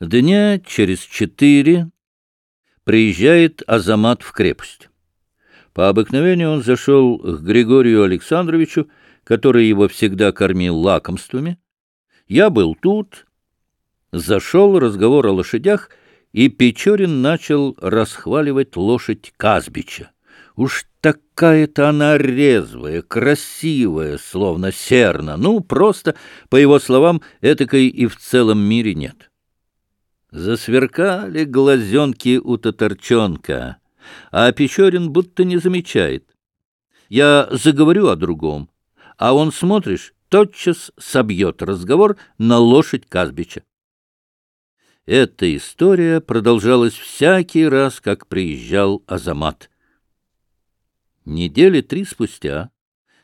Дня через четыре приезжает Азамат в крепость. По обыкновению он зашел к Григорию Александровичу, который его всегда кормил лакомствами. Я был тут. Зашел разговор о лошадях, и Печорин начал расхваливать лошадь Казбича. Уж такая-то она резвая, красивая, словно серна. Ну, просто, по его словам, этакой и в целом мире нет. Засверкали глазенки у татарчонка, а Печорин будто не замечает. Я заговорю о другом, а он, смотришь, тотчас собьет разговор на лошадь Казбича. Эта история продолжалась всякий раз, как приезжал Азамат. Недели три спустя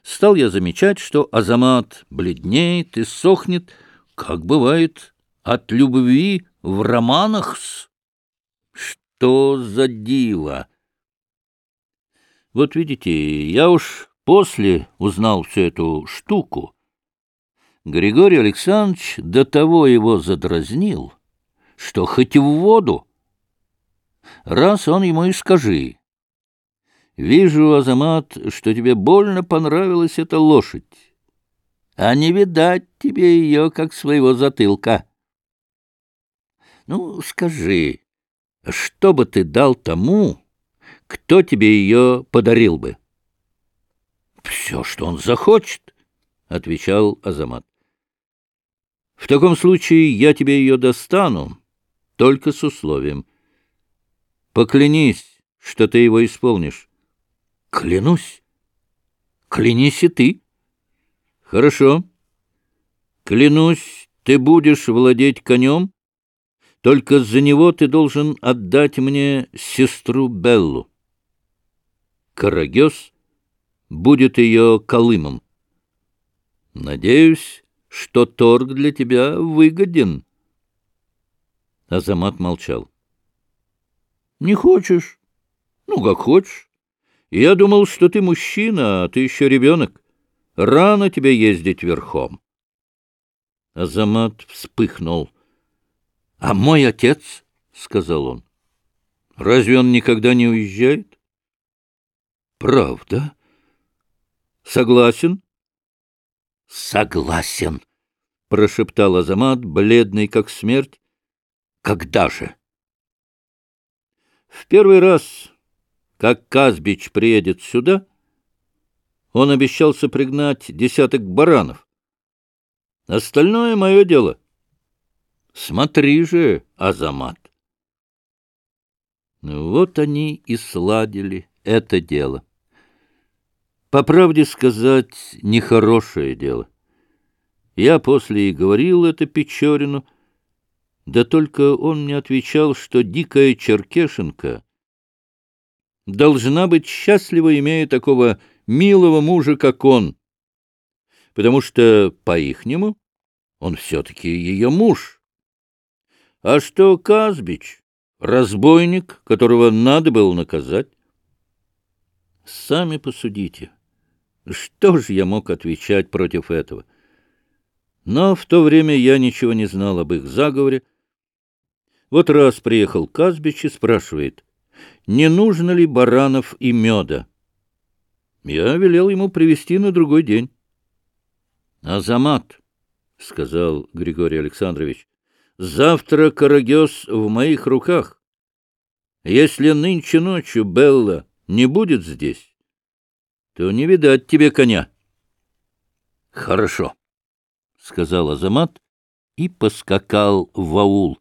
стал я замечать, что Азамат бледнеет и сохнет, как бывает, от любви в романах-с? Что за диво? Вот видите, я уж после узнал всю эту штуку. Григорий Александрович до того его задразнил, что хоть в воду. Раз он ему и скажи. Вижу, Азамат, что тебе больно понравилась эта лошадь, а не видать тебе ее, как своего затылка. Ну, скажи, что бы ты дал тому, кто тебе ее подарил бы? — Все, что он захочет, — отвечал Азамат. — В таком случае я тебе ее достану, только с условием. Поклянись, что ты его исполнишь. — Клянусь. Клянись и ты. — Хорошо. Клянусь, ты будешь владеть конем, только за него ты должен отдать мне сестру Беллу. Карагес будет ее колымом. Надеюсь, что торг для тебя выгоден. Азамат молчал. — Не хочешь? Ну, как хочешь. Я думал, что ты мужчина, а ты еще ребенок. Рано тебе ездить верхом. Азамат вспыхнул. — а мой отец, — сказал он, — разве он никогда не уезжает? Правда? Согласен? Согласен, — прошептал Азамат, бледный как смерть. Когда же? В первый раз, как Казбич приедет сюда, он обещался пригнать десяток баранов. Остальное — мое дело. Смотри же, Азамат. Вот они и сладили это дело. По правде сказать, нехорошее дело. Я после и говорил это Печорину, да только он мне отвечал, что дикая черкешенка должна быть счастлива, имея такого милого мужа, как он, потому что, по-ихнему, он все-таки ее муж. А что Казбич? Разбойник, которого надо было наказать? Сами посудите. Что же я мог отвечать против этого? Но в то время я ничего не знал об их заговоре. Вот раз приехал Казбич и спрашивает, не нужно ли баранов и меда. Я велел ему привезти на другой день. — Азамат, — сказал Григорий Александрович, Завтра Карагес в моих руках. Если нынче ночью Белла не будет здесь, то не видать тебе коня. — Хорошо, — сказал Азамат и поскакал в аул.